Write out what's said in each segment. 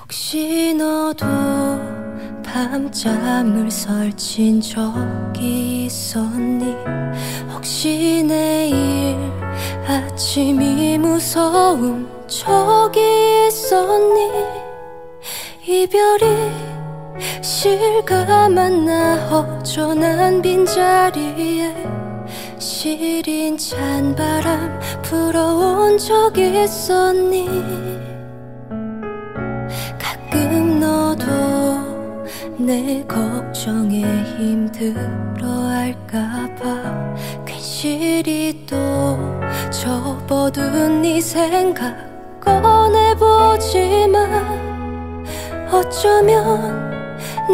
혹시 너도 밤잠을 설친 적이 있었니? 혹시 내일 아침이 무서운 적이 있었니? 이별이 실감한 나 허전한 빈자리에 시린 찬바람 불어온 적 있었니 너도 내 걱정에 힘들어할까봐 괜시리 또 접어둔 네 생각 꺼내보지만 어쩌면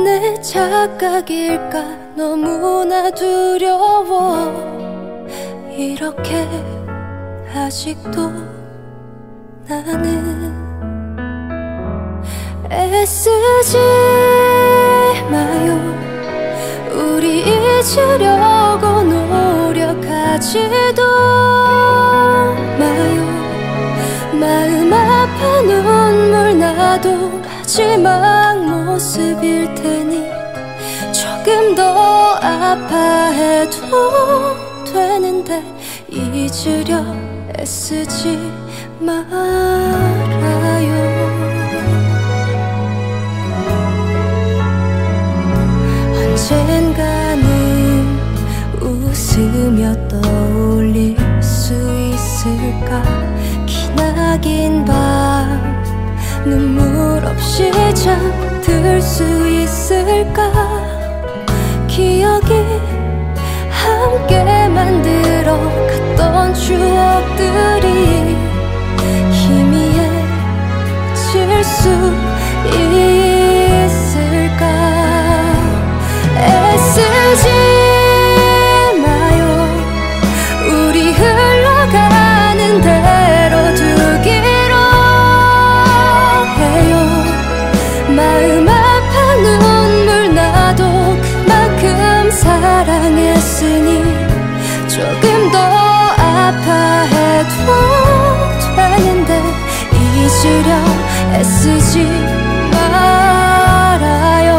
내 착각일까 너무나 두려워. 이렇게 아직도 나는 애쓰지 마요. 우리 잊으려고 노력하지도 마요. 마음 아파 눈물 나도 마지막 모습일 테니 조금 더 아파해도 되는데 잊으려 애쓰지 말 있을까 기나긴 밤. 눈물 없이 잠들 수 있을까? 기억이 함께 만들어 갔던 추억들이 더 아파해도 되는데 잊으려 애쓰지 말아요.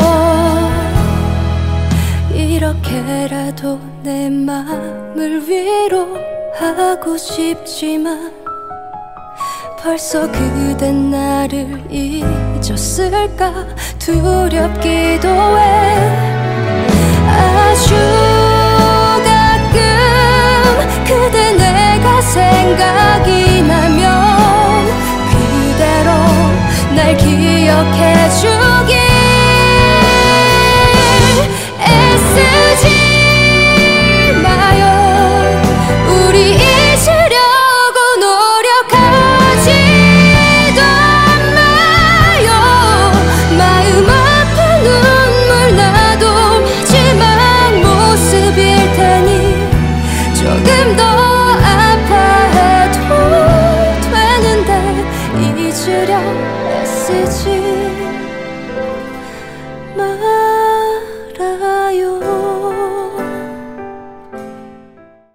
이렇게라도 내 맘을 위로하고 싶지만 벌써 그댄 나를 잊었을까? 두렵기도 해. 아주 잊으려 애쓰지